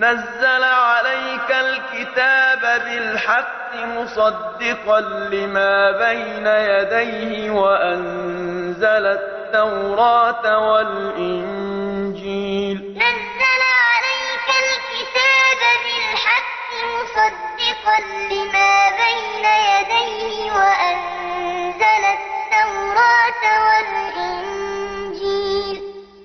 نزل عليك الكتاب بالحق مصدقا لما بين يديه وأنزل التوراة والإنجيل. نزل عليك الكتاب بالحق مصدقا لما